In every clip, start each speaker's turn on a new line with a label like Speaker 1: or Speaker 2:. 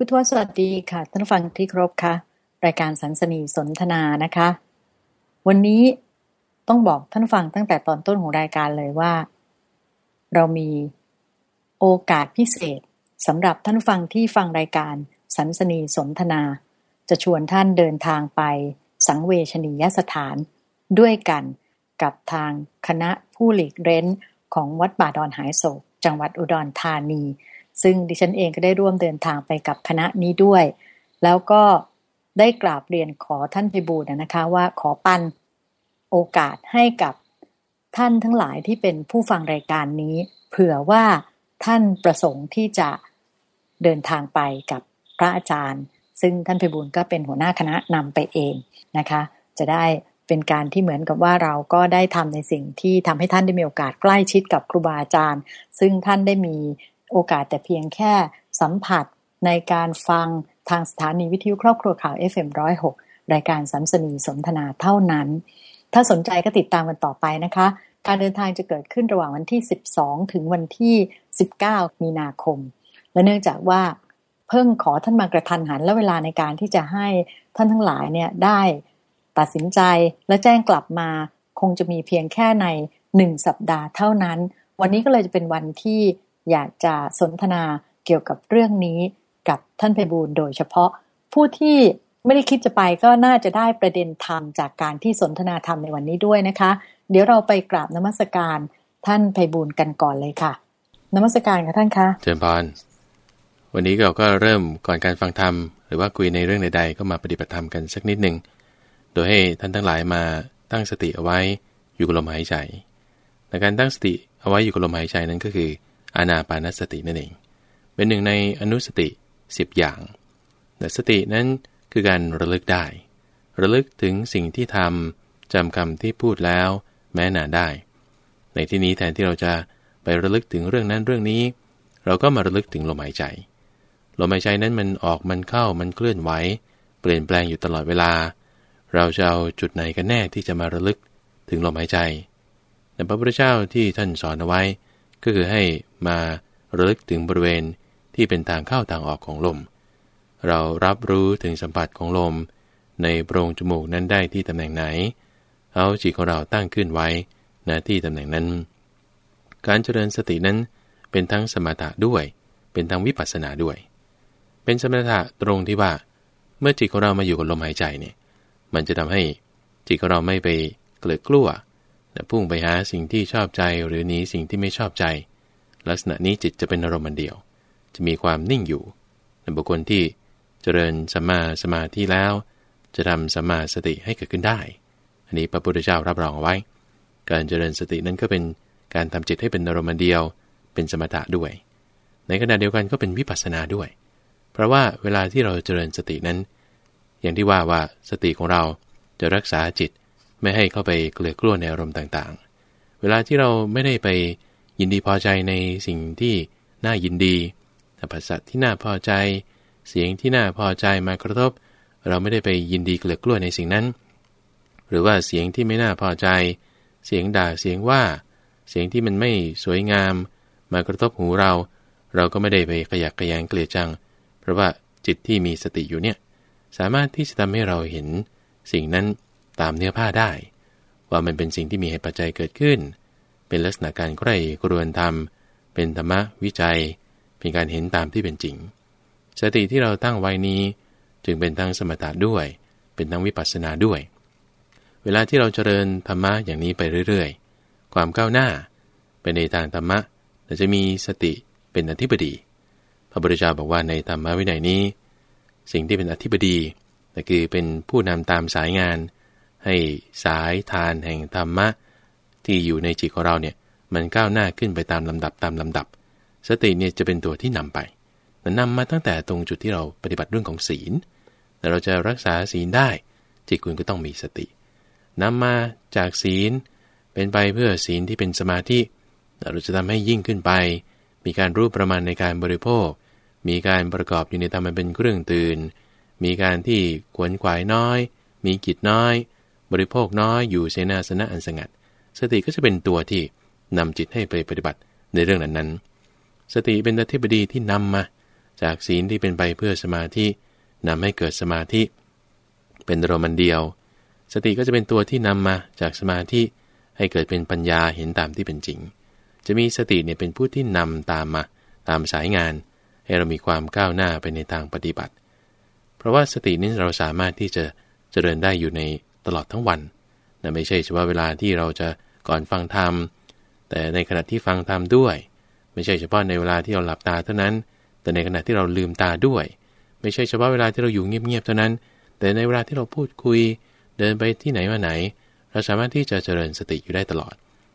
Speaker 1: พุทธวสวัสดีค่ะ ท่านฟังที่ครบค่ะ รายการสันสนีสนทนานะคะ วันนี้ต้องบอกท่านฟังตั้งแต่ตอนต้นของรายการเลยว่า เรามีโอกาสพิเศษสำหรับท่านฟังที่ฟังรายการสันสนีสนทนา จะชวนท่านเดินทางไปสังเวชนียสถานด้วยกันกับทางคณะผู้หลีกเร้นของวัดบาดอนหายโศก จังหวัดอุดรธานี ซึ่งดิฉันเองก็ได้ร่วมเดินทางไปกับคณะนี้ด้วย แล้วก็ได้กราบเรียนขอท่านพิบูลนะคะว่าขอปันโอกาสให้กับท่านทั้งหลายที่เป็นผู้ฟังรายการนี้ เผื่อว่าท่านประสงค์ที่จะเดินทางไปกับพระอาจารย์ ซึ่งท่านพิบูลก็เป็นหัวหน้าคณะนำไปเองนะคะ จะได้เป็นการที่เหมือนกับว่าเราก็ได้ทำในสิ่งที่ทำให้ท่านได้มีโอกาสใกล้ชิดกับครูบาอาจารย์ ซึ่งท่านได้มี โอกาสแต่เพียงแค่สัมผัสในการฟังทางสถานีวิทยุครอบครัวข่าว FM106 รายการสัมสนีสนทนาเท่านั้น ถ้าสนใจก็ติดตามกันต่อไปนะคะ การเดินทางจะเกิดขึ้นระหว่างวันที่ 12 ถึงวันที่ 19 มีนาคม และเนื่องจากว่าเพิ่งขอท่านมากระทันหันและเวลาในการที่จะให้ท่านทั้งหลายเนี่ยได้ตัดสินใจและแจ้งกลับมาคงจะมีเพียงแค่ในหนึ่งสัปดาห์เท่านั้น วันนี้ก็เลยจะเป็นวันที่ อยากจะสนทนาเกี่ยวกับเรื่องนี้กับท่านไพบูลโดยเฉพาะผู้ที่ไม่ได้คิดจะไปก็น่าจะได้ประเด็นธรรมจากการที่สนทนาธรรมในวันนี้ด้วยนะคะ เดี๋ยวเราไปกราบนมัสการท่านไพบูลกันก่อนเลยค่ะ นมัสการค่ะท่านคะ
Speaker 2: เจริญพรวันนี้เราก็เริ่มก่อนการฟังธรรม หรือว่าคุยในเรื่องใดๆ ก็มาปฏิบัติธรรมกันสักนิดหนึ่งโดยให้ท่านทั้งหลายมาตั้งสติเอาไว้อยู่กับลมหายใจในการตั้งสติเอาไว้อยู่กับลมหายใจนั้นก็คือ อานาปานสตินั่นเอง เป็นหนึ่งในอนุสติ 10 อย่าง แต่สตินั้นคือการระลึกได้ ระลึกถึงสิ่งที่ทำจำคำที่พูดแล้ว แม้นานได้ ในที่นี้แทนที่เราจะไประลึกถึงเรื่องนั้นเรื่องนี้ เราก็มาระลึกถึงลมหายใจ ลมหายใจนั้นมันออกมันเข้ามันเคลื่อนไหวเปลี่ยนแปลงอยู่ตลอดเวลา เราจะเอาจุดไหนกันแน่ที่จะมาระลึกถึงลมหายใจแต่พระพุทธเจ้าที่ท่านสอนเอาไว้ ก็คือให้มาระลึกถึงบริเวณที่เป็นทางเข้าทางออกของลม เรารับรู้ถึงสัมผัสของลม ในโพรงจมูกนั้นได้ที่ตำแหน่งไหน เอาจิตของเราตั้งขึ้นไว้ณที่ตำแหน่งนั้น การเจริญสตินั้นเป็นทั้งสมถะด้วย เป็นทั้งวิปัสสนาด้วย เป็นสมถะตรงที่ว่า เมื่อจิตของเรามาอยู่กับลมหายใจเนี่ย มันจะทำให้จิตของเราไม่ไปเกลือกลัว พุ่งไปหาสิ่งที่ชอบใจหรือหนีสิ่งที่ไม่ชอบใจ ลักษณะนี้จิตจะเป็นอารมณ์เดียว จะมีความนิ่งอยู่ในบุคคลที่เจริญสัมมาสมาธิแล้ว จะทำสัมมาสติให้เกิดขึ้นได้ อันนี้พระพุทธเจ้ารับรองเอาไว้ การเจริญสตินั้นก็เป็นการทำจิตให้เป็นอารมณ์เดียว เป็นสมถะด้วย ในขณะเดียวกันก็เป็นวิปัสสนาด้วย เพราะว่าเวลาที่เราเจริญสตินั้น อย่างที่ว่าว่าสติของเราจะรักษาจิต ไม่ให้เข้าไปเกลือกลัวในอารมณ์ต่างๆ เวลาที่เราไม่ได้ไปยินดีพอใจในสิ่งที่น่ายินดีภาษาที่น่าพอใจ เสียงที่น่าพอใจมากระทบ เราไม่ได้ไปยินดีเกลือกลัวในสิ่งนั้น หรือว่าเสียงที่ไม่น่าพอใจ เสียงด่าเสียงว่า เสียงที่มันไม่สวยงาม มากระทบหูเรา เราก็ไม่ได้ไปขยักขยังเกลียดจัง เพราะว่าจิตที่มีสติอยู่เนี่ยสามารถที่จะทำให้เราเห็นสิ่งนั้น ตามเนื้อผ้าได้ ว่ามันเป็นสิ่งที่มีเหตุปัจจัยเกิดขึ้น เป็นลักษณะการใกล้กรวนธรรม เป็นธรรมะวิจัย เป็นการเห็นตามที่เป็นจริง สติที่เราตั้งไว้นี้ จึงเป็นทั้งสมถะด้วย เป็นทั้งวิปัสสนาด้วย เวลาที่เราเจริญธรรมะอย่างนี้ไปเรื่อยๆ ความก้าวหน้าเป็นในทางธรรมะแต่จะมีสติเป็นอธิบดี พระพุทธเจ้าบอกว่าในธรรมะวินัยนี้ สิ่งที่เป็นอธิบดีแต่คือเป็นผู้นำตามสายงาน ให้สายทานแห่งธรรมะ ที่อยู่ในจิตของเราเนี่ยมันก้าวหน้าขึ้นไปตามลำดับตามลำดับ สติเนี่ยจะเป็นตัวที่นำไปนำมาตั้งแต่ตรงจุดที่เราปฏิบัติเรื่องของศีล แต่เราจะรักษาศีลได้ จิตคุณก็ต้องมีสตินำมาจากศีลเป็นไปเพื่อศีลที่เป็นสมาธิเราจะทำให้ยิ่งขึ้นไป มีการรู้ประมาณในการบริโภค มีการประกอบอยู่ในธรรมเป็นเครื่องตื่น มีการที่ขวนขวายน้อย มีกิจน้อย บริโภคน้อยอยู่เสนาสนะอันสงัด สติก็จะเป็นตัวที่นำจิตให้ไปปฏิบัติในเรื่องนั้นนั้นสติเป็นอธิบดีที่นำมา จากศีลที่เป็นไปเพื่อสมาธินำให้เกิดสมาธิ เป็นโรมันเดียว สติก็จะเป็นตัวที่นำมาจากสมาธิให้เกิดเป็นปัญญาเห็นตามที่เป็นจริง จะมีสติเนี่ยเป็นผู้ที่นำตามมาตามสายงาน ให้เรามีความก้าวหน้าไปในทางปฏิบัติ เพราะว่าสตินี้เราสามารถที่จะเจริญได้อยู่ใน ตลอดทั้งวันนะไม่ใช่เฉพาะเวลาที่เราจะก่อนฟังธรรม แต่ในขณะที่ฟังธรรมด้วย ไม่ใช่เฉพาะในเวลาที่เราหลับตาเท่านั้น แต่ในขณะที่เราลืมตาด้วย ไม่ใช่เฉพาะเวลาที่เราอยู่เงียบๆเท่านั้น แต่ในเวลาที่เราพูดคุย เดินไปที่ไหนมาไหน เราสามารถที่จะเจริญสติอยู่ได้ตลอด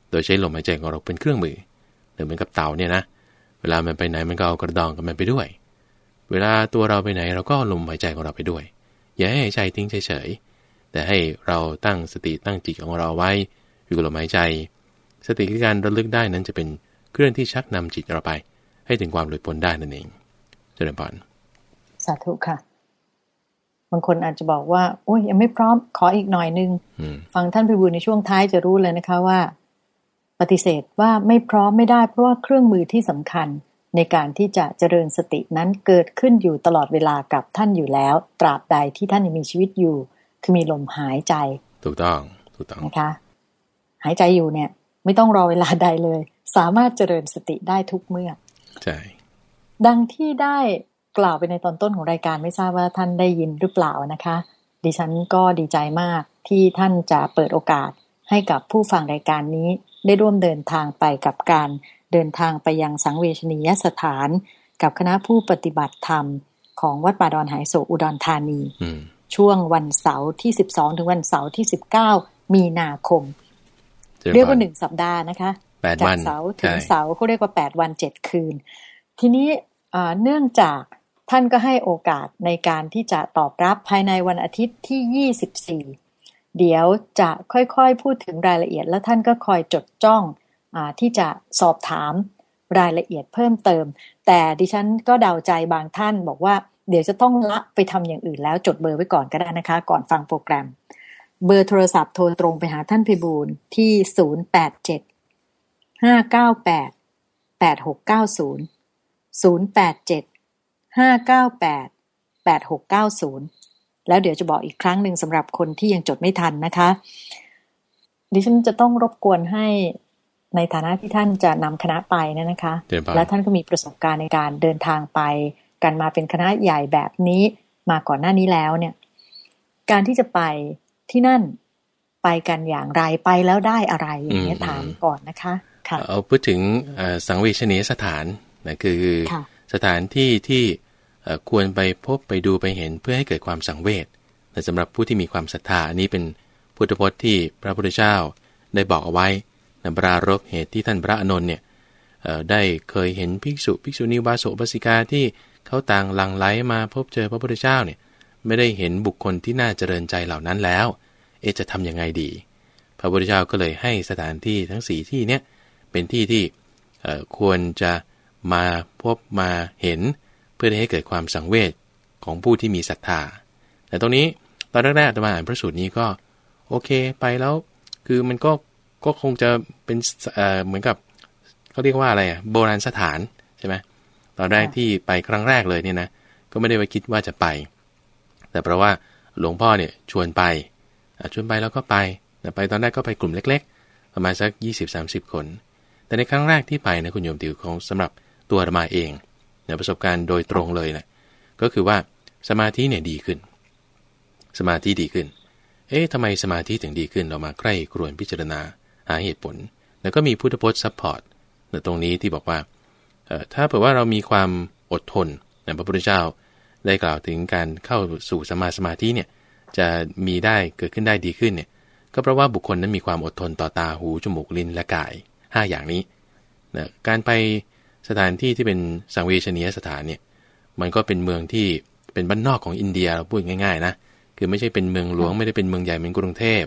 Speaker 2: โดยใช้ลมหายใจของเราเป็นเครื่องมือเหมือนกับเต่าเนี่ยนะเวลามันไปไหนมันก็เอากระดองกับมันไปด้วย เวลาตัวเราไปไหนเราก็ลมหายใจของเราไปด้วย อย่าให้หายใจทิ้งเฉยๆ แต่ให้เราตั้งสติตั้งจิตของเราไว้ อยู่กับลมหายใจ สติคือการระลึกได้นั้นจะเป็นเครื่องที่ชักนำจิตเราไป ให้ถึงความหลุดพ้นได้นั่นเองเจริญพร
Speaker 1: สาธุค่ะบางคนอาจจะบอกว่าโอ้ยยังไม่พร้อมขออีกหน่อยนึง ฟังท่านพิบูลในช่วงท้ายจะรู้เลยนะคะว่า ปฏิเสธว่าไม่พร้อมไม่ได้เพราะว่าเครื่องมือที่สำคัญในการที่จะเจริญสตินั้นเกิดขึ้นอยู่ตลอดเวลากับท่านอยู่แล้ว ตราบใดที่ท่านยังมีชีวิตอยู่ คือมีลมหายใจ
Speaker 2: ถูกต้องถูกต้อง
Speaker 1: นะคะ หายใจอยู่เนี่ย ไม่ต้องรอเวลาใดเลย สามารถเจริญสติได้ทุกเมื่อ
Speaker 2: ใช่
Speaker 1: ดังที่ได้กล่าวไปในตอนต้นของรายการไม่ทราบว่าท่านได้ยินหรือเปล่านะคะ ดิฉันก็ดีใจมากที่ท่านจะเปิดโอกาสให้กับผู้ฟังรายการนี้ ได้ร่วมเดินทางไปกับการเดินทางไปยังสังเวชนียสถาน กับคณะผู้ปฏิบัติธรรม ของวัดป่าดอนหายโศอุดรธานี ช่วงวันเสาร์ที่สิบสองถึงวันเสาร์ที่สิบเก้ามีนาคม เรียกว่าหนึ่งสัปดาห์นะคะจากเสาร์ถึงเสาร์เขาเรียกว่าแปดวันเจ็ดคืน ทีนี้เนื่องจากท่านก็ให้โอกาสในการที่จะตอบรับภายในวันอาทิตย์ที่ 24 เดี๋ยวจะค่อยๆพูดถึงรายละเอียด แล้วท่านก็คอยจดจ้องอที่จะสอบถามรายละเอียดเพิ่มเติม แต่ดิฉันก็เดาใจบางท่านบอกว่า เดี๋ยวจะต้องละไปทำอย่างอื่นแล้วจดเบอร์ไว้ก่อนก็ได้นะคะ ก่อนฟังโปรแกรม เบอร์โทรศัพท์โทรตรงไปหาท่านพิบูลที่ 087 598 8690 087ห้าเก้าแปดแปดหกเก้าศูนย์แล้วเดี๋ยวจะบอกอีกครั้งหนึ่งสำหรับคนที่ยังจดไม่ทันนะคะ ดิฉันจะต้องรบกวนให้ในฐานะที่ท่านจะนำคณะไปนะนะคะ และท่านก็มีประสบการณ์ในการเดินทางไป กันมาเป็นคณะใหญ่แบบนี้มาก่อนหน้านี้แล้วเนี่ย การที่จะไปที่นั่นไปกันอย่างไรไปแล้วได้อะไรอย่างนี้ถามก่อนนะคะค่ะ
Speaker 2: เอาพูดถึงสังเวชนียสถานนะคือสถานที่ที่ควรไปพบไปดูไปเห็นเพื่อให้เกิดความสังเวชแต่สำหรับผู้ที่มีความศรัทธาอันนี้เป็นพุทธพจน์ที่พระพุทธเจ้าได้บอกเอาไว้ในปรารบเหตุที่ท่านพระอนุนเนี่ยได้เคยเห็นภิกษุภิกษุณีบาโสบาสิกาที่ เขาต่างหลังไหลมาพบเจอพระพุทธเจ้าเนี่ยไม่ได้เห็นบุคคลที่น่าเจริญใจเหล่านั้นแล้ว เอจะทํำยังไงดี พระพุทธเจ้าก็เลยให้สถานที่ทั้งสีที่เนี้ยเป็นที่ที่ควรจะมาพบมาเห็น เพื่อให้เกิดความสังเวชของผู้ที่มีศรัทธา แต่ตรงนี้ตอนแรกๆตมาอ่านพระสูตรนี้ก็โอเคไปแล้วคือมันก็ก็คงจะเป็นเเหมือนกับเขาเรียกว่าอะไรอะโบราณสถานใช่ไหม อนแรกที่ไปครั้งแรกเลยเนี่ยนะก็ไม่ได้ไปคิดว่าจะไป แต่เพราะว่าหลวงพ่อเนี่ยชวนไปชวนไปแล้วก็ไปแต่ไปตอนแรกก็ไปกลุ่มเล็ก ๆ ประมาณสัก 20-30 คน แต่ในครั้งแรกที่ไปนะคุณโยมติวของสำหรับตัวอาตมาเองในประสบการณ์โดยตรงเลยนะก็คือว่าสมาธิเนี่ยดีขึ้น สมาธิดีขึ้น เอ๊ะทำไมสมาธิถึงดีขึ้นเรามาใคร่ครวญพิจารณาหาเหตุผล แล้วก็มีพุทธพจน์ support ในตรงนี้ที่บอกว่า ถ้าเผื่อว่าเรามีความอดทนนะพระพุทธเจ้าได้กล่าวถึงการเข้าสู่สมาสมาธิเนี่ยจะมีได้เกิดขึ้นได้ดีขึ้นเนี่ยก็เพราะว่าบุคคลนั้นมีความอดทนต่อตาหูจมูกลิ้นและกาย 5 อย่างนี้นะการไปสถานที่ที่เป็นสังเวชนียสถานเนี่ยมันก็เป็นเมืองที่เป็นบ้านนอกของอินเดียเราพูดง่ายๆนะคือไม่ใช่เป็นเมืองหลวงไม่ได้เป็นเมืองใหญ่เหมือนกรุงเทพ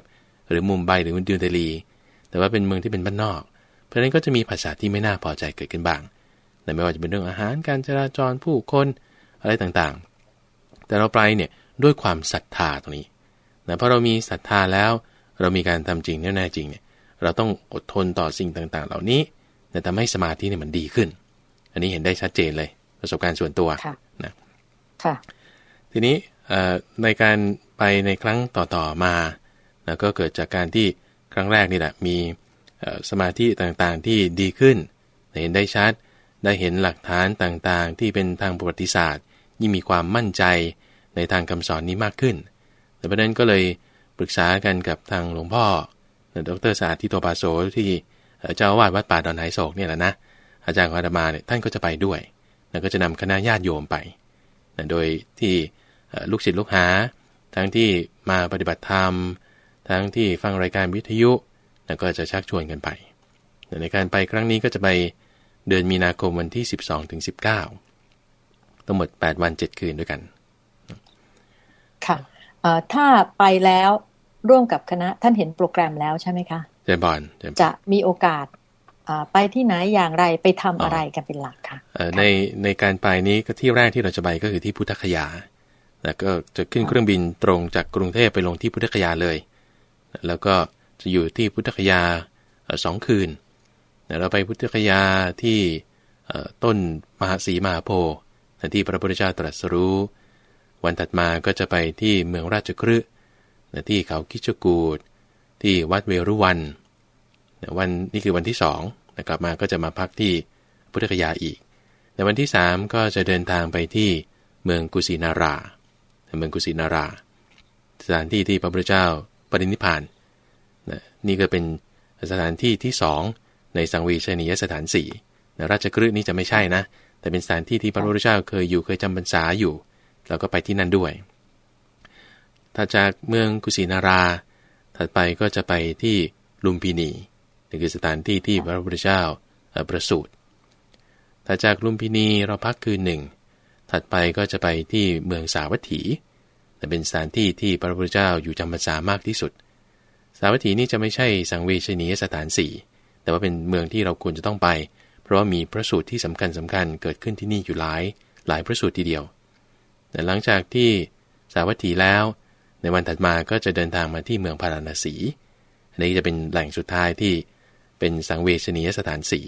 Speaker 2: หรือมุมไบหรือดิวเดลี แต่ว่าเป็นเมืองที่เป็นบ้านนอก เพราะฉะนั้นก็จะมีภาษาที่ไม่น่าพอใจเกิดขึ้นบ้าง ไม่ว่าจะเป็นเรื่องอาหารการจราจรผู้คนอะไรต่างๆ แต่เราไปเนี่ยด้วยความศรัทธาตรงนี้นะพอเรามีศรัทธาแล้ว เรามีการทำจริงแน่จริงเนี่ยเราต้องอดทนต่อสิ่งต่างๆ เหล่านี้แต่ทำให้สมาธิเนี่ยมันดีขึ้น อันนี้เห็นได้ชัดเจนเลยประสบการณ์ส่วนตัว
Speaker 1: ค่ะ
Speaker 2: นะ
Speaker 1: ค่ะ
Speaker 2: ทีนี้เอ่อในการไปในครั้งต่อๆมานะก็เกิดจากการที่ครั้งแรกนี่แหละมีเอ่อสมาธิต่างๆที่ดีขึ้น เห็นได้ชัด ได้เห็นหลักฐานต่างๆ ที่เป็นทางประวัติศาสตร์ ยิ่งมีความมั่นใจในทางคำสอนนี้มากขึ้น แต่ประเด็นก็เลยปรึกษากันกับทางหลวงพ่อดรสาธิโตปาโสที่เจ้าอาวาสวัดป่าดอนไหโศกเนี่ยแหละนะ อาจารย์ของอาตมาเนี่ยท่านก็จะไปด้วย แล้วก็จะนำคณะญาติโยมไป โดยที่ลูกศิษย์ลูกหา ทั้งที่มาปฏิบัติธรรม ทั้งที่ฟังรายการวิทยุ แล้วก็จะชักชวนกันไป ในการไปครั้งนี้ก็จะไป เดือนมีนาคมวันที่ 12ถึง19 ทั้งหมด 8 วัน 7 คืนด้วยกัน
Speaker 1: ค่ะเอ่อถ้าไปแล้วร่วมกับคณะท่านเห็นโปรแกรมแล้วใช่ไหมคะ
Speaker 2: เจมส์บอลเจมส์บอล
Speaker 1: จะมีโอกาสอ่าไปที่ไหนอย่างไรไปทำ
Speaker 2: อ๋ออ
Speaker 1: อะไรกันเป็นหลักค่ะ
Speaker 2: เอ่อในในการไปนี้ก็ที่แรกที่เราจะไปก็คือที่พุทธคยา แล้วก็จะขึ้นเครื่องบินตรงจากกรุงเทพไปลงที่พุทธคยาเลย แล้วก็จะอยู่ที่พุทธคยาเอ่อสองคืนแล้ว เราไปพุทธคยาที่ต้นมหาสีมหาโพธิ์ที่พระพุทธเจ้าตรัสรู้ วันถัดมาก็จะไปที่เมืองราชคฤห์ที่เขาคิชกูดที่วัดเวรุวันวันนี่คือวันที่สองกลับมาก็จะมาพักที่พุทธคยาอีก ในวันที่สามก็จะเดินทางไปที่เมืองกุสินารา เมืองกุสินารา สถานที่ที่พระพุทธเจ้าปรินิพพาน นี่ก็เป็นสถานที่ที่สอง ในสังวีชนียสถานสี่นราชกฤห์นี่จะไม่ใช่นะ แต่เป็นสถานที่ที่พระพุทธเจ้าเคยอยู่เคยจำพรรษาอยู่ เราก็ไปที่นั่นด้วย ถ้าจากเมืองกุสินารา ถัดไปก็จะไปที่ลุมพินีนี่คือสถานที่ที่พระพุทธเจ้าประสูติถ้าจากลุมพินีเราพักคืนหนึ่ง ถัดไปก็จะไปที่เมืองสาวัตถี แต่เป็นสถานที่ที่พระพุทธเจ้าอยู่จำพรรษามากที่สุด สาวัตถีนี่จะไม่ใช่สังเวชนียสถานสี่ แต่ว่าเป็นเมืองที่เราควรจะต้องไป เพราะว่ามีพระสูตรที่สำคัญสำคัญเกิดขึ้นที่นี่อยู่หลาย หลายพระสูตรทีเดียว แต่หลังจากที่สาวัตถีแล้ว ในวันถัดมาก็จะเดินทางมาที่เมืองพาราณสีอันนี้จะเป็นแหล่งสุดท้ายที่เป็นสังเวชนียสถานสี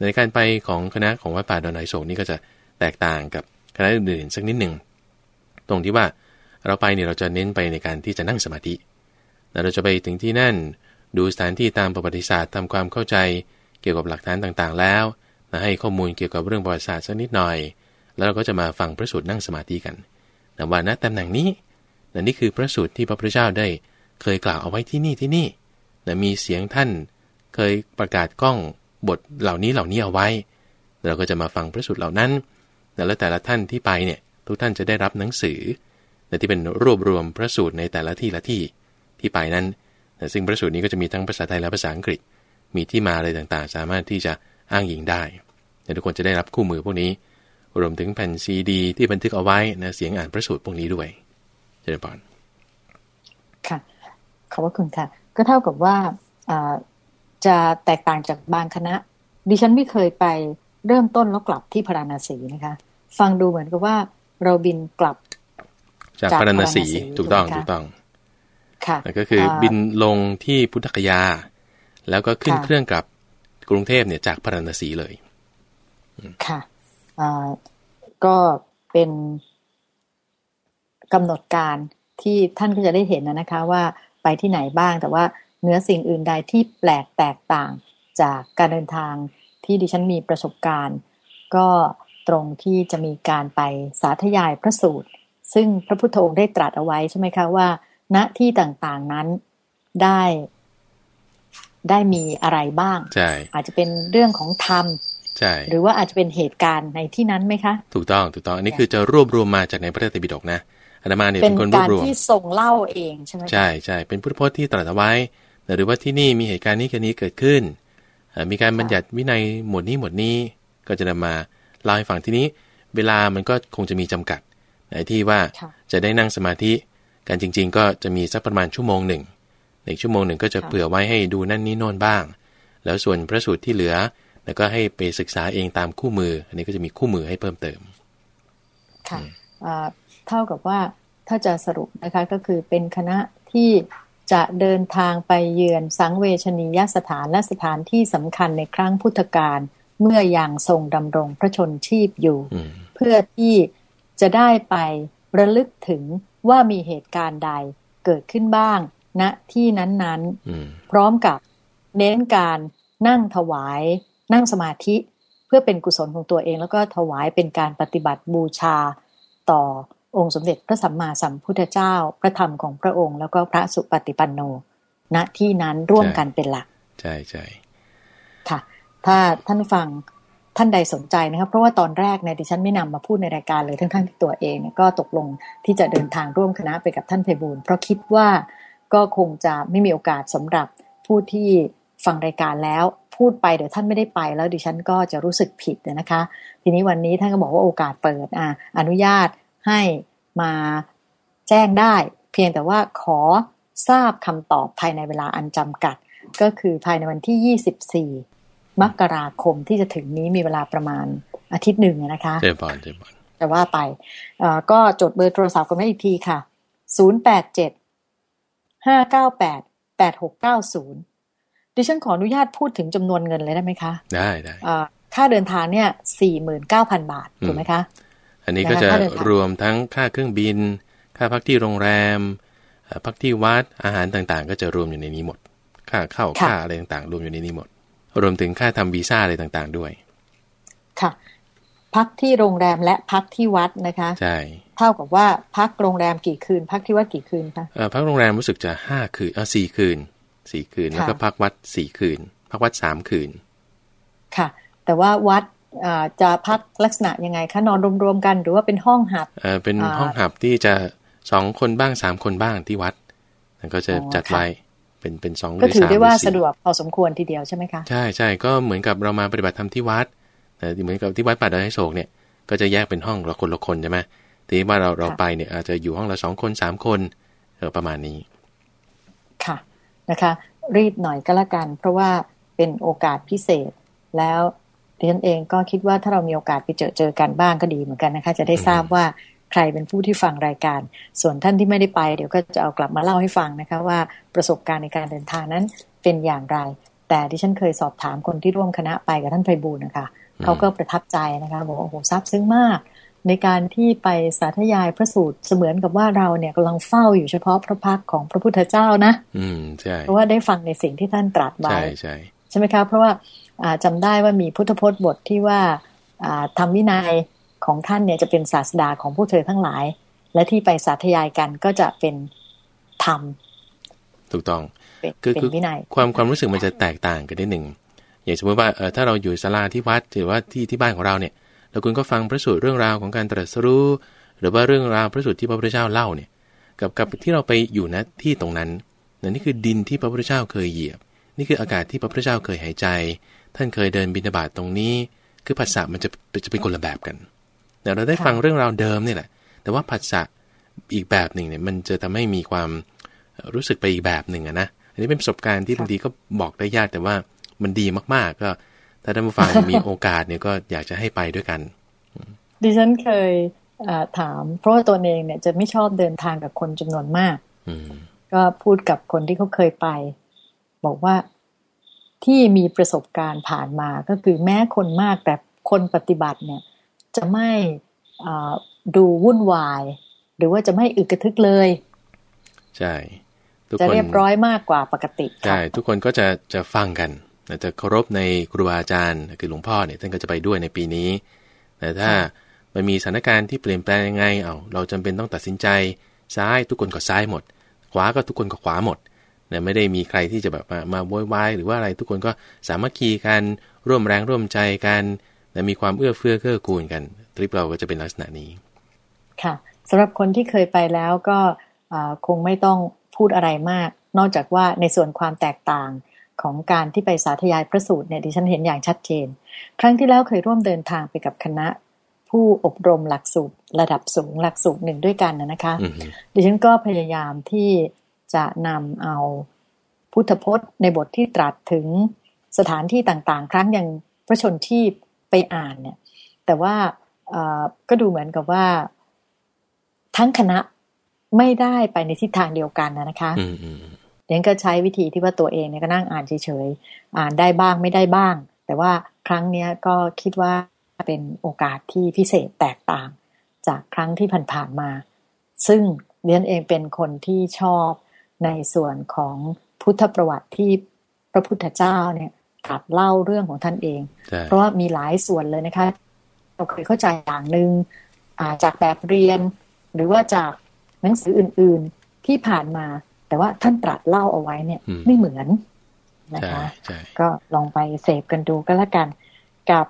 Speaker 2: ในการไปของคณะของวัดป่าดอนไหโศกนี่ก็จะแตกต่างกับคณะอื่นๆสักนิดหนึ่งตรงที่ว่าเราไปเนี่ยเราจะเน้นไปในการที่จะนั่งสมาธิ เราจะไปถึงที่นั่น ดูสถานที่ตามประวัติศาสตร์ทำความเข้าใจ เกี่ยวกับหลักฐานต่างๆ แล้วนะให้ข้อมูลเกี่ยวกับเรื่องประวัติศาสตร์สักนิดหน่อย แล้วเราก็จะมาฟังพระสูตรนั่งสมาธิกันนะว่าณตำแหน่งนี้นะนี่คือพระสูตรที่พระพุทธเจ้าได้เคยกล่าวเอาไว้ที่นี่ที่นี่นะมีเสียงท่านเคยประกาศกล้องบทเหล่านี้เหล่านี้เอาไว้ เราก็จะมาฟังพระสูตรเหล่านั้นและแต่ละท่านที่ไปเนี่ยทุกท่านจะได้รับหนังสือที่เป็นรวบรวมพระสูตรในแต่ละที่ละที่ที่ไปนั้น ซึ่งพระสูตรนี้ก็จะมีทั้งภาษาไทยและภาษาอังกฤษ มีที่มาอะไรต่างๆ สามารถที่จะอ้างอิงได้นะทุกคนจะได้รับคู่มือพวกนี้ รวมถึงแผ่นซีดี ที่บันทึกเอาไว้นะเสียงอ่านพระสูตรพวกนี้ด้วยเจริญพร
Speaker 1: ค่ะ ขอบพระคุณค่ะ ก็เท่ากับว่าอ่าจะแตกต่างจากบางคณะ ดิฉันไม่เคยไปเริ่มต้นแล้วกลับที่พาราณสีนะคะ ฟังดูเหมือนกับว่าเราบินกลับ
Speaker 2: จาก
Speaker 1: จาก
Speaker 2: พาราณสี
Speaker 1: พาราณสี
Speaker 2: ถูกต้อง
Speaker 1: ถูกไหมคะ
Speaker 2: ถูกต้อง
Speaker 1: ค่ะ
Speaker 2: แล้ว ก็คืออาบินลงที่พุทธคยา แล้วก็ขึ้น
Speaker 1: ค่ะ
Speaker 2: เครื่องกลับกรุงเทพเนี่ยจากพาราณสีเลย
Speaker 1: ค่ะอ่าก็เป็นกำหนดการที่ท่านก็จะได้เห็นนะนะคะว่าไปที่ไหนบ้างแต่ว่าเนื้อสิ่งอื่นใดที่แปลกแตกต่างจากการเดินทางที่ดิฉันมีประสบการณ์ ก็ตรงที่จะมีการไปสาธยายพระสูตร ซึ่งพระพุทธองค์ได้ตรัสเอาไว้ใช่ไหมคะว่า ณที่ต่างๆนั้นได้ ได้มีอะไรบ้าง
Speaker 2: ใช่
Speaker 1: อาจจะเป็นเรื่องของธรรม
Speaker 2: ใช่
Speaker 1: หรือว่าอาจจะเป็นเหตุการณ์ในที่นั้นไหมคะ
Speaker 2: ถูกต้อง ถูกต้อง อันนี้คือจะรวบรวมมาจากในพระไตรปิฎกนะอาตมาเนี่ย
Speaker 1: เป็
Speaker 2: เป็นนคนรว
Speaker 1: กา
Speaker 2: บ
Speaker 1: ร
Speaker 2: รวม
Speaker 1: ที่ทรงเล่าเองใช่ไหมคะ
Speaker 2: ใช่ใช่เป็นพุทธพจน์ที่ตรัสเอาไว้ หรือว่าที่นี่มีเหตุการณ์นี้แค่นี้เกิดขึ้นเอ่อมีการบัญญัติวินัยหมวดนี้หมวดนี้ก็จะนำมาเล่าให้ฟังทีนี้ เวลามันก็คงจะมีจำกัดไอ้ที่ว่า
Speaker 1: ค่ะ
Speaker 2: จะได้นั่งสมาธิ กันจริง ๆ ก็จะมีสักประมาณชั่วโมงหนึ่งในชั่วโมงหนึ่งก็จะ
Speaker 1: ค่ะ
Speaker 2: เผื่อไว้ให้ดูนั่นนี่โน่นบ้าง แล้วส่วนพระสูตรที่เหลือแล้วก็ให้ไปศึกษาเองตามคู่มือ อันนี้ก็จะมีคู่มือให้เพิ่มเติม
Speaker 1: ค่ะอ่าเท่ากับว่าถ้าจะสรุปนะคะก็คือเป็นคณะที่จะเดินทางไปเยือนสังเวชนียสถานและสถานที่สำคัญในครั้งพุทธกาลเมื่อยังทรงดำรงพระชนชีพอยู่
Speaker 2: อืม
Speaker 1: เพื่อที่จะได้ไประลึกถึง ว่ามีเหตุการณ์ใดเกิดขึ้นบ้างณที่นั้น
Speaker 2: อืม
Speaker 1: ๆพร้อมกับเน้นการนั่งถวาย นั่งสมาธิเพื่อเป็นกุศลของตัวเอง แล้วก็ถวายเป็นการปฏิบัติบูชาต่อองค์สมเด็จพระสัมมาสัมพุทธเจ้า พระธรรมของพระองค์ แล้วก็พระสุปฏิปันโน ณที่นั้นร่วมกันเป็นหลัก
Speaker 2: ใช่ใช่
Speaker 1: ค่ะ ถ้าท่านฟัง ท่านใดสนใจนะครับ เพราะว่าตอนแรกเนี่ยดิฉันไม่นำมาพูดในรายการเลยทั้งๆที่ตัวเองเนี่ยก็ตกลงที่จะเดินทางร่วมคณะไปกับท่านไพบูลเพราะคิดว่าก็คงจะไม่มีโอกาสสำหรับผู้ที่ฟังรายการแล้วพูดไปเดี๋ยวท่านไม่ได้ไปแล้วดิฉันก็จะรู้สึกผิดนะคะ ทีนี้วันนี้ท่านก็บอกว่าโอกาสเปิดอะอนุญาตให้มาแจ้งได้ เพียงแต่ว่าขอทราบคำตอบภายในเวลาอันจำกัด ก็คือภายในวันที่24 มกราคมที่จะถึงนี้มีเวลาประมาณอาทิตย์หนึ่งนะคะ
Speaker 2: เจริญพรเจริญพร
Speaker 1: แต่ว่าไปเอ่อก็จดเบอร์โทรศัพท์กันไว้อีกทีค่ะ 087 598 8690 ดิฉันขออนุญาตพูดถึงจำนวนเงินเลยได้ไหมคะ
Speaker 2: ได้ได้
Speaker 1: เอ่อค่าเดินทางเนี่ย 49,000 บาท ถูกไหมคะ
Speaker 2: อันนี้ก็จะ
Speaker 1: นะคะค่าเดินทาง
Speaker 2: รวมทั้งค่าเครื่องบิน ค่าพักที่โรงแรมเอ่อพักที่วัดอาหารต่างๆ ก็จะรวมอยู่ในนี้หมด ค่าเข้าค่าอะไรต่างๆ รวมอยู่ในนี้หมด รวมถึงค่าทำวีซ่าอะไรต่างๆด้วย
Speaker 1: ค่ะ พักที่โรงแรมและพักที่วัดนะคะ
Speaker 2: ใช่
Speaker 1: เท่ากับว่าพักโรงแรมกี่คืน พักที่วัดกี่คืนคะ
Speaker 2: เอ่อพักโรงแรมรู้สึกจะห้าคืนเออสี่คืนสี่คืน
Speaker 1: ค่ะ
Speaker 2: แล้วก็พักวัดสี่คืน พักวัดสามคืน
Speaker 1: ค่ะ แต่ว่าวัดอ่าจะพักลักษณะยังไงคะนอนรวมๆกันหรือว่าเป็นห้องหับ
Speaker 2: เออเป็น
Speaker 1: อ่า
Speaker 2: ห้องหับที่จะสองคนบ้างสามคนบ้างที่วัดแล้วก็จะ
Speaker 1: อ๋อ
Speaker 2: จัด
Speaker 1: ค่ะ
Speaker 2: ไว้ เป็นเป็นสองห
Speaker 1: ก็
Speaker 2: รือ
Speaker 1: ถือ
Speaker 2: สาม
Speaker 1: ได้
Speaker 2: หรื
Speaker 1: ว่า
Speaker 2: อสี่
Speaker 1: สะดวกพอสมควรทีเดียวใช่ไหมคะ
Speaker 2: ใช่ใช่ก็เหมือนกับเรามาปฏิบัติธรรมที่วัดแต่เหมือนกับที่วัดป่าดอยไฮโศกเนี่ยก็จะแยกเป็นห้องละคนละคนใช่ไหมทีนี้ว่าเราเรา
Speaker 1: ค่ะ
Speaker 2: ไปเนี่ยอาจจะอยู่ห้องละสองคนสามคนเออประมาณนี้
Speaker 1: ค่ะนะคะ รีบหน่อยก็แล้วกัน เพราะว่าเป็นโอกาสพิเศษแล้วดิฉันเองก็คิดว่าถ้าเรามีโอกาสไปเจอเจอกันบ้างก็ดีเหมือนกันนะคะ จะได้ทราบว่า ใครเป็นผู้ที่ฟังรายการ ส่วนท่านที่ไม่ได้ไป เดี๋ยวก็จะเอากลับมาเล่าให้ฟังนะคะว่าประสบการณ์ในการเดินทางนั้นเป็นอย่างไร แต่ดิฉันเคยสอบถามคนที่ร่วมคณะไปกับท่านไพบูลย์นะคะ
Speaker 2: อืม
Speaker 1: เขาก็ประทับใจนะคะบอกว่าโอ้โหซาบซึ้งมาก ในการที่ไปสาธยายพระสูตรเสมือนกับว่าเราเนี่ยกำลังเฝ้าอยู่เฉพาะพระพักตร์ของพระพุทธเจ้านะ
Speaker 2: อืมใช่
Speaker 1: เพราะว่าได้ฟังในสิ่งที่ท่านตรัสไว้
Speaker 2: ใช่ใช่
Speaker 1: ใช่ไหมคะเพราะว่าอ่าจำได้ว่ามีพุทธพจน์บทที่ว่าอ่าธรรมวินัย ของท่านเนี่ยจะเป็นศาสดาของพวกเธอทั้งหลาย และที่ไปสาธยายกันก็จะเป็นธรรม
Speaker 2: ถูกต้อง
Speaker 1: เป็น
Speaker 2: คือ
Speaker 1: เป็น
Speaker 2: คือ
Speaker 1: วินัย
Speaker 2: ความความรู้สึกมันจะแตกต่างกันนิดหนึ่งอย่างสมมติว่าเออถ้าเราอยู่ศาลาที่วัดหรือว่าที่ที่บ้านของเราเนี่ย แล้วคุณก็ฟังพระสูตรเรื่องราวของการตรัสรู้ หรือว่าเรื่องราวพระสูตรที่พระพุทธเจ้าเล่าเนี่ย กับกับที่เราไปอยู่ณที่ตรงนั้นนั่นนี่คือดินที่พระพุทธเจ้าเคยเหยียบ นี่คืออากาศที่พระพุทธเจ้าเคยหายใจ ท่านเคยเดินบิณฑบาตตรงนี้ คือภาษามันจะจะเป็นคนละแบบกัน แต่เราได้ฟังเรื่องราวเดิมนี่แหละ แต่ว่าภาษาอีกแบบหนึ่งเนี่ยมันจะทำให้มีความเอ่อรู้สึกไปอีกแบบหนึ่งอะนะ อันนี้เป็นประสบการณ์ที่บางทีก็บอกได้ยากแต่ว่ามันดีมาก ๆ ก็ถ้าท่านผู้ฟังมีโอกาสเนี่ยก็อยากจะให้ไปด้วยกัน
Speaker 1: ดิฉันเคยอ่าถาม เพราะว่าตัวเองเนี่ยจะไม่ชอบเดินทางกับคนจำนวนมาก
Speaker 2: อืม
Speaker 1: ก็พูดกับคนที่เขาเคยไป บอกว่าที่มีประสบการณ์ผ่านมาก็คือแม้คนมากแต่คนปฏิบัติเนี่ย จะไม่อ่าดูวุ่นวาย หรือว่าจะไม่อึกกระทึกเลย
Speaker 2: ใช่ทุก
Speaker 1: จะ
Speaker 2: คน
Speaker 1: เรียบร้อยมากกว่าปกติ
Speaker 2: ใช่
Speaker 1: ค่ะ
Speaker 2: ทุกคนก็จะจะฟังกันจะเคารพในครูบาอาจารย์ คือหลวงพ่อเนี่ยท่านก็จะไปด้วยในปีนี้ แต่ถ้ามันมีสถานการณ์ที่เปลี่ยนแปลงยังไงเอาเราจำเป็นต้องตัดสินใจซ้ายทุกคนก็ซ้ายหมด ขวาก็ทุกคนก็ขวาหมดเนี่ยไม่ได้มีใครที่จะแบบมามาโวยวายหรือว่าอะไรทุกคนก็สามัคคีกันร่วมแรงร่วมใจกัน และมีความเอื้อเฟื้อเกื้อกูลกันทริปเราก็จะเป็นลักษณะนี้
Speaker 1: ค่ะสำหรับคนที่เคยไปแล้วก็อ่าคงไม่ต้องพูดอะไรมาก นอกจากว่าในส่วนความแตกต่างของการที่ไปสาธยายพระสูตรเนี่ยดิฉันเห็นอย่างชัดเจน ครั้งที่แล้วเคยร่วมเดินทางไปกับคณะ ผู้อบรมหลักสูตรระดับสูงหลักสูตรหนึ่งด้วยกันนะนะคะ
Speaker 2: อืม
Speaker 1: ดิฉันก็พยายามที่จะนำเอาพุทธพจน์ในบทที่ตรัสถึงสถานที่ต่างๆ ครั้งอย่างพระชนชีพ ไปอ่านเนี่ย แต่ว่าเอ่อก็ดูเหมือนกับว่า ทั้งคณะไม่ได้ไปในทิศทางเดียวกันนะนะคะ
Speaker 2: อืมอืม
Speaker 1: ดิฉันก็ใช้วิธีที่ว่าตัวเองเนี่ยก็นั่งอ่านเฉยๆ อ่านได้บ้างไม่ได้บ้าง แต่ว่าครั้งนี้ก็คิดว่าเป็นโอกาสที่พิเศษแตกต่าง จากครั้งที่ผ่านๆมา ซึ่งเรียนเองเป็นคนที่ชอบในส่วนของพุทธประวัติที่พระพุทธเจ้าเนี่ย ตรัสเล่าเรื่องของท่านเอง เพราะว่ามีหลายส่วนเลยนะคะเราเคยเข้าใจอย่างหนึ่งจากแบบเรียน หรือว่าจากหนังสืออื่น ๆที่ผ่านมา แต่ว่าท่านตรัสเล่าเอาไว้เนี่ย ไม่เหมือนนะคะ ก็ลองไปเสพกันดูก็แล้วกันกับ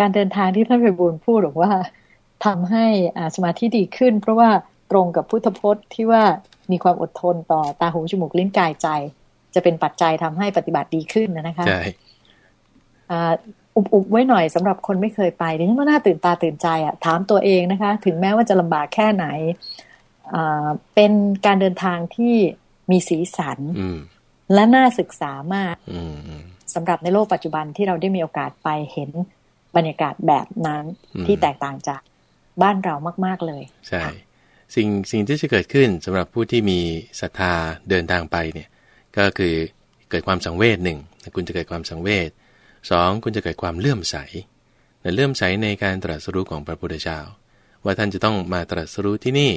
Speaker 1: การเดินทางที่ท่านไปบูลพูดบอกว่าทำให้สมาธิดีขึ้น เพราะว่าตรงกับพุทธพจน์ที่ว่ามีความอดทนต่อตาหูจมูกลิ้นกายใจ จะเป็นปัจจัยทำให้ปฏิบัติดีขึ้นนะคะ
Speaker 2: ใช่
Speaker 1: อุบๆไว้หน่อยสำหรับคนไม่เคยไปดิฉันว่าน่าตื่นตาตื่นใจอะถามตัวเองนะคะ ถึงแม้ว่าจะลำบากแค่ไหนเป็นการเดินทางที่มีสีสันและน่าศึกษามากสำหรับในโลกปัจจุบันที่เราได้มีโอกาสไปเห็นบรรยากาศแบบนั้นที่แตกต่างจากบ้านเรามาก ๆ เลย
Speaker 2: ใช่ สิ่งสิ่งที่จะเกิดขึ้นสำหรับผู้ที่มีศรัทธาเดินทางไปเนี่ย ก็คือเกิดความสังเวชหนึ่งคุณจะเกิดความสังเวชสองคุณจะเกิดความเลื่อมใสเลื่อมใสในการตรัสรู้ของพระพุทธเจ้า ว่าท่านจะต้องมาตรัสรู้ที่นี่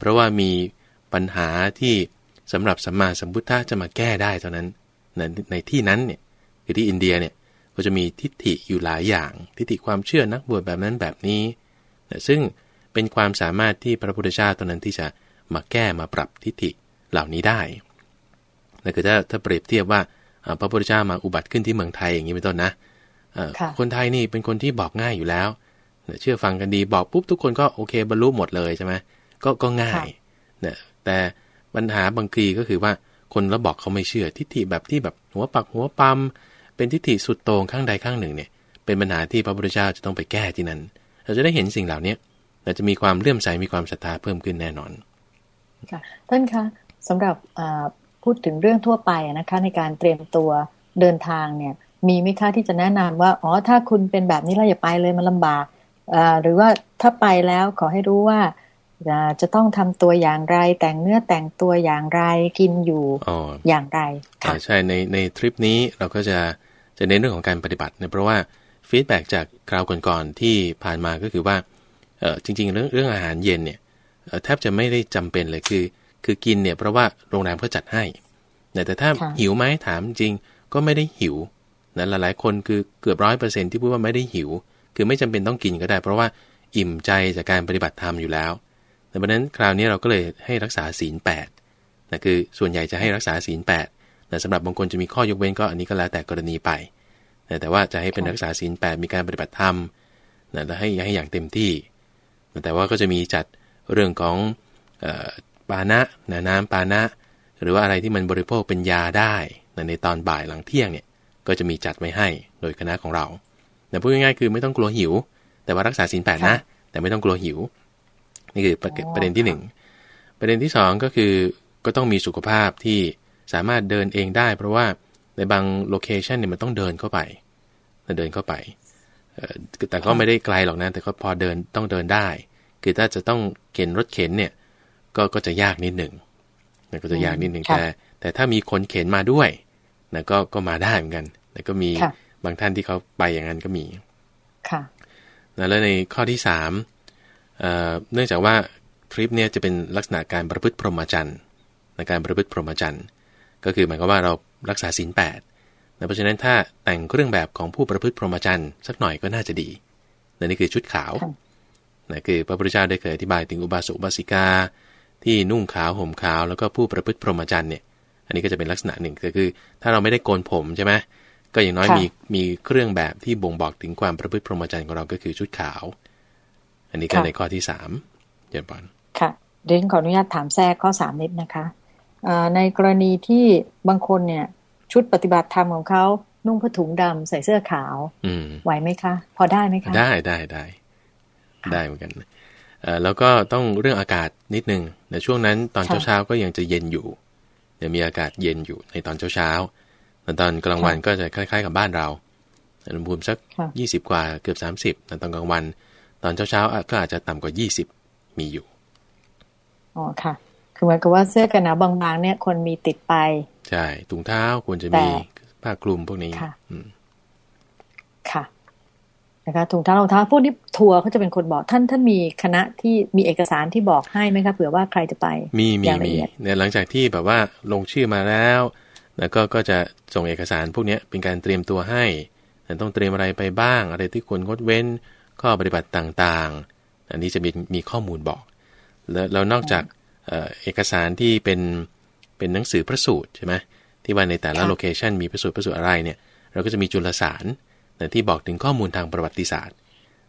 Speaker 2: เพราะว่ามีปัญหาที่สำหรับสัมมาสัมพุทธะจะมาแก้ได้เท่านั้น ในที่นั้นเนี่ยคือที่อินเดียเนี่ยก็จะมีทิฏฐิอยู่หลายอย่าง ทิฏฐิความเชื่อนักบวชแบบนั้นแบบนี้ ซึ่งเป็นความสามารถที่พระพุทธเจ้าตอนนั้นที่จะมาแก้มาปรับทิฏฐิเหล่านี้ได้ นั่นคือถ้าถ้าเปรียบเทียบว่าพระพุทธเจ้ามาอุบัติขึ้นที่เมืองไทยอย่างนี้เป็นต้นนะคนไทยนี่เป็นคนที่บอกง่ายอยู่แล้วเชื่อฟังกันดีบอกปุ๊บทุกคนก็โอเคบรรลุหมดเลยใช่ไหมก็ก็ง่ายเนี่ยแต่ปัญหาบางทีก็คือว่าคนแล้วบอกเขาไม่เชื่อทิฏฐิแบบที่แบบหัวปักหัวปั๊มเป็นทิฏฐิสุดโต่งข้างใดข้างหนึ่งเนี่ย เป็นปัญหาที่พระพุทธเจ้าจะต้องไปแก้ที่นั้น เราจะได้เห็นสิ่งเหล่านี้เราจะมีความเลื่อมใสมีความศรัทธาเพิ่มขึ้นแน่นอน
Speaker 1: ค่ะท่านคะสำหรับ พูดถึงเรื่องทั่วไปนะคะ ในการเตรียมตัวเดินทางเนี่ย มีไหมคะที่จะแนะนำว่าอ๋อถ้าคุณเป็นแบบนี้เราอย่าไปเลยมันลำบากหรือว่าถ้าไปแล้วขอให้รู้ว่าจะต้องทำตัวอย่างไร แต่งเนื้อแต่งตัวอย่างไรกินอยู่ออย่างไร
Speaker 2: ค่ะใช่ในในทริปนี้เราก็จะจะเน้นเรื่องของการปฏิบัติเนะเพราะว่าฟีดแบ็จากคราวก่อนๆที่ผ่านมาก็คือว่าเออจริง ๆ เรื่องเรื่องอาหารเย็นเนี่ยแทบจะไม่ได้จำเป็นเลยคือ คือกินเนี่ยเพราะว่าโรงแรมเขาจัดให้แต่ถ้าหิวไหมถามจริงก็ไม่ได้หิวนะหลายๆคนคือเกือบร้อยเปอร์เซ็นที่พูดว่าไม่ได้หิว คือไม่จำเป็นต้องกินก็ได้ เพราะว่าอิ่มใจจากการปฏิบัติธรรมอยู่แล้วดังนั้นคราวนี้เราก็เลยให้รักษาศีลแปดนะคือส่วนใหญ่จะให้รักษาศีลแปดแต่สำหรับบางคนจะมีข้อยกเว้นก็อันนี้ก็แล้วแต่กรณีไปแต่ว่าจะให้เป็นรักษาศีลแปดมีการปฏิบัติธรรมนะและให้ให้อย่างเต็มที่ แต่ว่าก็จะมีจัดเรื่องของ ปานะนะน้ำปานะ หรือว่าอะไรที่มันบริโภคเป็นยาได้ในตอนบ่ายหลังเที่ยงเนี่ยก็จะมีจัดไว้ให้โดยคณะของเราแต่พูดง่ายๆคือไม่ต้องกลัวหิว แต่ว่ารักษาศีลแปดนะ แต่ไม่ต้องกลัวหิว นี่คือประเด็นที่หนึ่งประเด็นที่สองก็คือก็ต้องมีสุขภาพที่สามารถเดินเองได้ เพราะว่าในบางโลเคชันเนี่ยมันต้องเดินเข้าไปเดินเข้าไปแต่ก็ไม่ได้ไกลหรอกนะแต่ก็พอเดินต้องเดินได้ คือถ้าจะต้องเข็นรถเข็นเนี่ย ก็ก็จะยากนิดหนึ่งนะก็จะยากนิดหนึ่งแต่ แต่ถ้ามีคนเข็นมาด้วยนะก็ก็มาได้เหมือนกันแต่ก็มีบางท่านที่เขาไปอย่างนั้นก็มี
Speaker 1: ค่ะ
Speaker 2: แล้วในข้อที่สามเนื่องจากว่าทริปเนี่ยจะเป็นลักษณะการประพฤติพรหมจรรย์ในการประพฤติพรหมจรรย์ก็คือหมายความว่าเรารักษาศีลแปดเพราะฉะนั้นถ้าแต่งเครื่องแบบของผู้ประพฤติพรหมจรรย์สักหน่อยก็น่าจะดีนนี่คือชุดขาวนะคือพระพุทธเจ้าได้เคยอธิบายถึงอุบาสกบาสิกา ที่นุ่งขาวห่มขาวแล้วก็ผู้ประพฤติพรหมจรรย์เนี่ยอันนี้ก็จะเป็นลักษณะหนึ่งก็คือ ถ้าเราไม่ได้โกนผมใช่ไหมก็อย่างน้อยมีมีเครื่องแบบที่บ่งบอกถึงความประพฤติพรหมจรรย์ของเราก็คือชุดขาว อันนี้ก็ในข้อที่สามเยี่ยมปอน
Speaker 1: ค่ะเดี๋ยวขออนุญาตถามแทรกข้อสามนิดนะคะในกรณีที่บางคนเนี่ย ชุดปฏิบัติธรรมของเขานุ่งผ้าถุงดำใส่เสื้อขาวไหวไหมคะ พอได้ไหมคะ
Speaker 2: ได้ได้ได้ได้เหมือนกัน แล้วก็ต้องเรื่องอากาศนิดนึงในช่วงนั้นตอนเช้าๆก็ยังจะเย็นอยู่ยังมีอากาศเย็นอยู่ในตอนเช้าๆแต่ตอนกลางวันก็จะคล้าย ๆ กับบ้านเราอุณหภูมิสักยี่สิบกว่าเกือบสามสิบแต่ตอนกลางวัน ตอนเช้าๆก็อาจจะต่ำกว่ายี่สิบมีอยู่
Speaker 1: อ๋อค่ะ คือเหมือนกับว่าเสื้อกันหนาวบางๆเนี่ยคนมีติดไป
Speaker 2: ใช่ถุงเท้าควรจะมีผ้าคลุมพวกนี้
Speaker 1: ค่ะ
Speaker 2: อืม
Speaker 1: ค่ะ นะคะถุงเท้ารองเท้าพวกนี้ทัวร์เขาจะเป็นคนบอกท่านท่านมีคณะที่มีเอกสารที่บอกให้ไหมคะเผื่อว่าใครจะไป
Speaker 2: มีมี
Speaker 1: อย่างละ
Speaker 2: มี
Speaker 1: เอียด
Speaker 2: เนี่ยหลังจากที่แบบว่าลงชื่อมาแล้ว แล้วก็ก็จะส่งเอกสารพวกเนี้ยเป็นการเตรียมตัวให้แต่ต้องเตรียมอะไรไปบ้าง อะไรที่ควรงดเว้น ข้อปฏิบัติต่างๆ อันนี้จะมีมีข้อมูลบอก แล้วแล้วนอกจากเอ่อเอกสารที่เป็นเป็นหนังสือพระสูตรใช่ไหมที่ว่าในแต่ละ
Speaker 1: ค่ะ
Speaker 2: โลเคชันมีพระสูตรพระสูตรอะไรเนี่ยเราก็จะมีจุลสารนะ ที่บอกถึงข้อมูลทางประวัติศาสตร์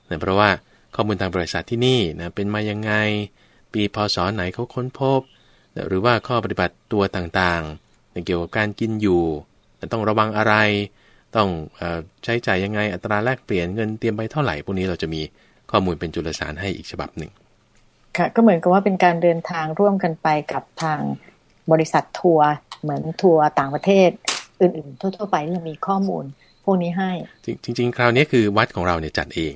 Speaker 2: นะเพราะว่าข้อมูลทางประวัติศาสตร์ที่นี่นะเป็นมายังไง ปีพศไหนเขาค้นพบหรือว่าข้อปฏิบัติตัวต่างๆเกี่ยวกับการกินอยู่ต้องระวังอะไร ต้องอใช้จ่ายยังไงอัตราแลกเปลี่ยนเงินเตรียมไปเท่าไหร่พวกนี้เราจะมีข้อมูลเป็นจุลสารให้อีกฉบับหนึ่ง
Speaker 1: ค่ะก็เหมือนกับว่าเป็นการเดินทางร่วมกันไปกับทางบริษัททัวร์เหมือนทัวร์ต่างประเทศ อื่นๆ ทั่ว ๆ ไปที่มีข้อมูล พวกนี้ให้
Speaker 2: จริงจริงๆ คราวนี้คือวัดของเราเนี่ยจัดเอง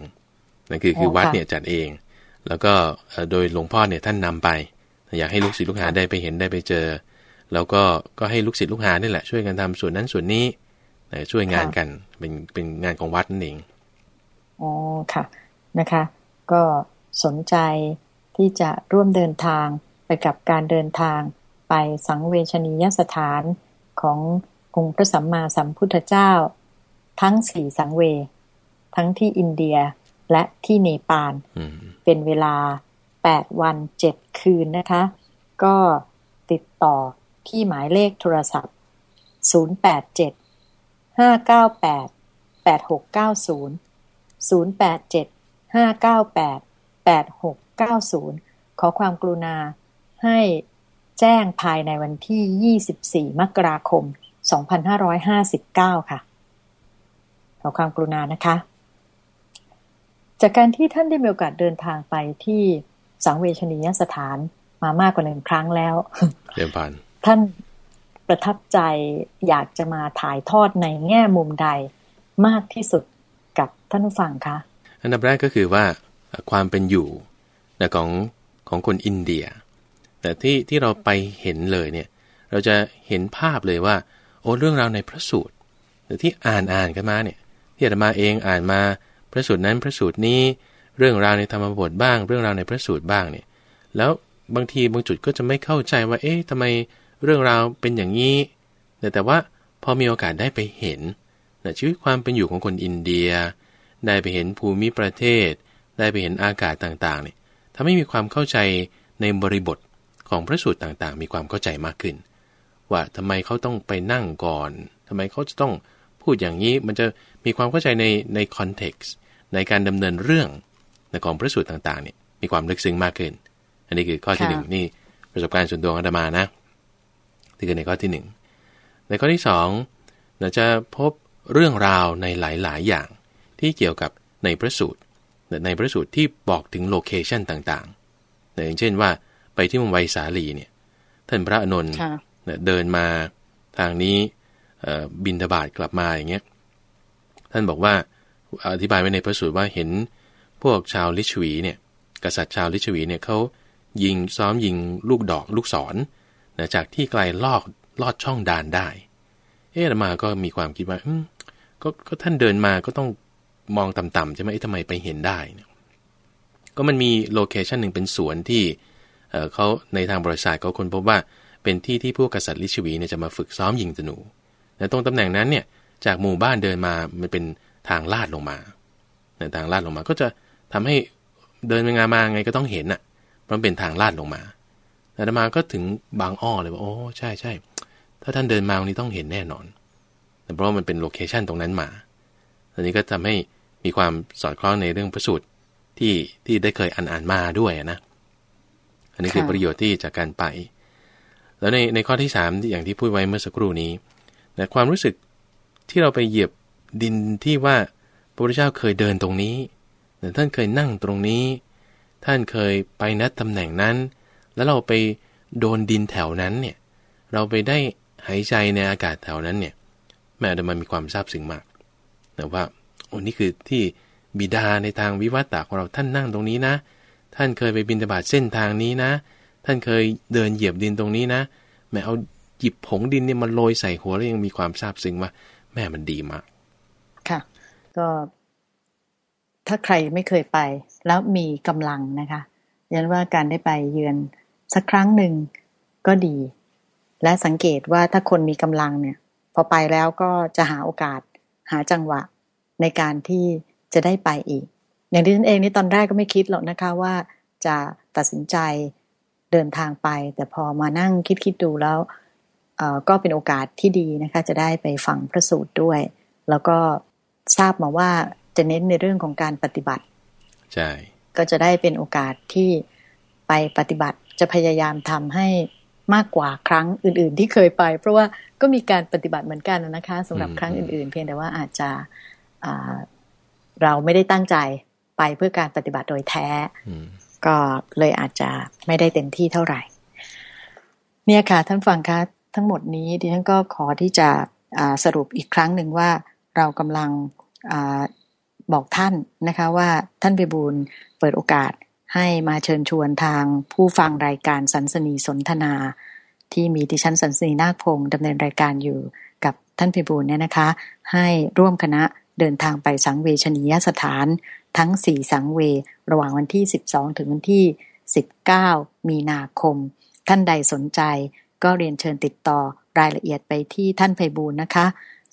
Speaker 2: นั่นคือคือ
Speaker 1: อ๋อ
Speaker 2: วัด
Speaker 1: ค่ะ
Speaker 2: เนี่ยจัดเอง แล้วก็เอ่อโดยหลวงพ่อเนี่ยท่านนำไป อยากให้ลูกศิษย์ลูกหาได้ไปเห็นได้ไปเจอ แล้วก็ก็ให้ลูกศิษย์ลูกหานี่แหละช่วยกันทำส่วนนั้นส่วนนี้นะช่วยงานกันเป็นเป็นงานของวัดนั่นเอง
Speaker 1: อ๋อค่ะนะคะ ก็สนใจที่จะร่วมเดินทางไปกับการเดินทางไปสังเวชนียสถานขององค์พระสัมมาสัมพุทธเจ้า ทั้งสี่สังเว ทั้งที่อินเดียและที่เนปาล
Speaker 2: อืม
Speaker 1: เป็นเวลา8วัน7คืนนะคะ ก็ติดต่อที่หมายเลขโทรศัพท์ 087 598 8690 087 598 8690 ขอความกรุณาให้แจ้งภายในวันที่ 24 มกราคม 2559 ค่ะข อความกรุณานะคะ จากการที่ท่านได้มีโอกาสเดินทางไปที่สังเวชนียสถานมามากกว่าหนึ่งครั้งแล้ว
Speaker 2: เรียนผ่าน
Speaker 1: ท่านประทับใจอยากจะมาถ่ายทอดในแง่มุมใดมากที่สุดกับท่านผู้ฟังคะ
Speaker 2: อันดับแรกก็คือว่าเอ่อความเป็นอยู่นะของของคนอินเดีย แต่ที่ที่เราไปเห็นเลยเนี่ย เราจะเห็นภาพเลยว่า โอ้เรื่องราวในพระสูตร หรือที่อ่านอ่านกันมาเนี่ย ที่อาตมาเองอ่านมาพระสูตรนั้นพระสูตรนี้ เรื่องราวในธรรมบทบ้าง เรื่องราวในพระสูตรบ้างเนี่ย แล้วบางทีบางจุดก็จะไม่เข้าใจว่า เอ๊ะทำไมเรื่องราวเป็นอย่างนี้ แต่แต่ว่าพอมีโอกาสได้ไปเห็นนะชีวิตความเป็นอยู่ของคนอินเดีย ได้ไปเห็นภูมิประเทศ ได้ไปเห็นอากาศต่างๆเนี่ยทำให้มีความเข้าใจในบริบทของพระสูตรต่างๆ มีความเข้าใจมากขึ้น ว่าทำไมเขาต้องไปนั่งก่อนทำไมเขาจะต้องพูดอย่างนี้มันจะ มีความเข้าใจในใน context ในการดำเนินเรื่องในของพระสูตรต่างๆเนี่ยมีความลึกซึ้งมากขึ้น อันนี้คือข้อที่
Speaker 1: ค่ะ
Speaker 2: หนึ่งนี่ประสบการณ์ส่วนตัวของอาตมานะที่คือในข้อที่หนึ่งในข้อที่สองเราจะพบเรื่องราวในหลายๆ อย่างที่เกี่ยวกับในพระสูตรในพระสูตรที่บอกถึง location ต่างๆอย่างเช่นว่าไปที่เมืองไวสาลีเนี่ยท่านพระอานนท์
Speaker 1: ค่ะ
Speaker 2: เนี่ยเดินมาทางนี้เอ่อบินทบาทกลับมาอย่างเงี้ย ท่านบอกว่าอธิบายไว้ในพระสูตรว่าเห็นพวกชาวลิชวีเนี่ยกษัตริย์ชาวลิชวีเนี่ยเขายิงซ้อมยิงลูกดอกลูกศรนะจากที่ไกลลอกลอดช่องดานได้ เอ๊ะมาก็มีความคิดว่าก็ก็ท่านเดินมาก็ต้องมองต่ำๆใช่ไหมเอ๊ะทำไมไปเห็นได้เนี่ยก็มันมี location หนึ่งเป็นสวนที่เขาในทางบริษัทเขาค้นพบว่าเป็นที่ที่พวกกษัตริย์ลิชวีเนี่ยจะมาฝึกซ้อมยิงธนูแต่ตรงตำแหน่งนั้นเนี่ย จากหมู่บ้านเดินมามันเป็นทางลาดลงมาในทางลาดลงมาก็จะทำให้เดินไปงานมาไงก็ต้องเห็นอะเพราะมันเป็นทางลาดลงมาอาตมาก็ถึงบางอ้อเลยว่าโอ้ใช่ใช่ถ้าท่านเดินมาวันนี้ต้องเห็นแน่นอนแต่เพราะว่ามันเป็น location ตรงนั้นมาอันนี้ก็ทำให้มีความสอดคล้องในเรื่องพระสูตรที่ที่ได้เคยอ่านอ่านมาด้วยนะ อันนี้คือประโยชน์ที่จากการไป แล้วในในข้อที่สามที่อย่างที่พูดไว้เมื่อสักครู่นี้นะความรู้สึก ที่เราไปเหยียบดินที่ว่าพระพุทธเจ้าเคยเดินตรงนี้นะท่านเคยนั่งตรงนี้ ท่านเคยไปนัดตำแหน่งนั้น แล้วเราไปโดนดินแถวนั้นเนี่ย เราไปได้หายใจในอากาศแถวนั้นเนี่ย แม่อาตมามีความซาบซึ้งมากนะว่าโอ้นี่คือที่บิดาในทางวิวัตตะของเราท่านนั่งตรงนี้นะ ท่านเคยไปบินตบาตเส้นทางนี้นะ ท่านเคยเดินเหยียบดินตรงนี้นะ แม่เอาหยิบผงดินเนี่ยมาโรยใส่หัวแล้วยังมีความซาบซึ้งว่า แม่มันดีมาก
Speaker 1: ค่ะ ก็ถ้าใครไม่เคยไป แล้วมีกำลังนะคะยันว่าการได้ไปเยือนสักครั้งหนึ่งก็ดี และสังเกตว่าถ้าคนมีกำลังเนี่ย พอไปแล้วก็จะหาโอกาสหาจังหวะในการที่จะได้ไปอีก อย่างที่ฉันเองนี่ตอนแรกก็ไม่คิดหรอกนะคะว่าจะตัดสินใจเดินทางไป แต่พอมานั่งคิดคิดดูแล้ว ก็เป็นโอกาสที่ดีนะคะ จะได้ไปฟังพระสูตรด้วย แล้วก็ทราบมาว่าจะเน้นในเรื่องของการปฏิบัติ
Speaker 2: ใช่
Speaker 1: ก็จะได้เป็นโอกาสที่ไปปฏิบัติจะพยายามทำให้มากกว่าครั้งอื่น ๆ ที่เคยไป เพราะว่าก็มีการปฏิบัติเหมือนกันนะคะสำหรับครั้งอื่น ๆ เพียงแต่ว่าอาจจะเราไม่ได้ตั้งใจไปเพื่อการปฏิบัติโดยแท้ ก็เลยอาจจะไม่ได้เต็มที่เท่าไหร่ เนี่ยค่ะท่านฟังคะ ทั้งหมดนี้ดิฉันก็ขอที่จะสรุปอีกครั้งหนึ่งว่าเรากำลังอบอกท่านนะคะว่าท่านไปบูลเปิดโอกาสให้มาเชิญชวนทางผู้ฟังรายการสันสนีสนทนา ที่มีดิฉันสันสนีนาคพงศ์ดำเนินรายการอยู่กับท่านพิบูลเนี่ยนะคะ ให้ร่วมคณะเดินทางไปสังเวชนียสถานทั้ง 4 สังเวระหว่างวันที่ 12 ถึงวันที่ 19 มีนาคม ท่านใดสนใจ ก็เรียนเชิญติดต่อรายละเอียดไปที่ท่านไพบูลนะคะ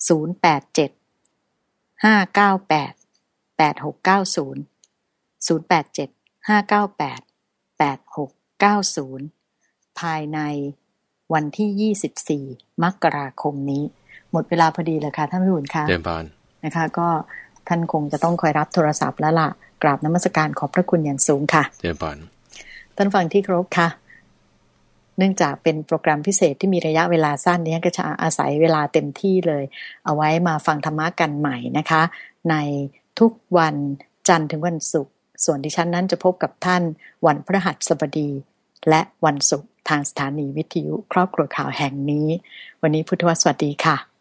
Speaker 1: 087 598 8690 087 598 8690 ภายในวันที่ 24 มกราคมนี้ หมดเวลาพอดีเลยค่ะท่านพิบูลค่ะ
Speaker 2: เดินบาน
Speaker 1: นะคะ ก็ท่านคงจะต้องคอยรับโทรศัพท์แล้วล่ะ กราบน้ำมศการขอบพระคุณอย่างสูงค่ะ
Speaker 2: เดินบาน
Speaker 1: ท่านฟังที่ครบค่ะ เนื่องจากเป็นโปรแกรมพิเศษที่มีระยะเวลาสั้นนี้ก็จะอาศัยเวลาเต็มที่เลย เอาไว้มาฟังธรรมะกันใหม่นะคะ ในทุกวันจันทร์ถึงวันศุกร์ส่วนดิฉันนั้นจะพบกับท่านวันพฤหัสบดี และวันศุกร์ทางสถานีวิทยุครอบครัวข่าวแห่งนี้ วันนี้พุทธวสวัสดีค่ะ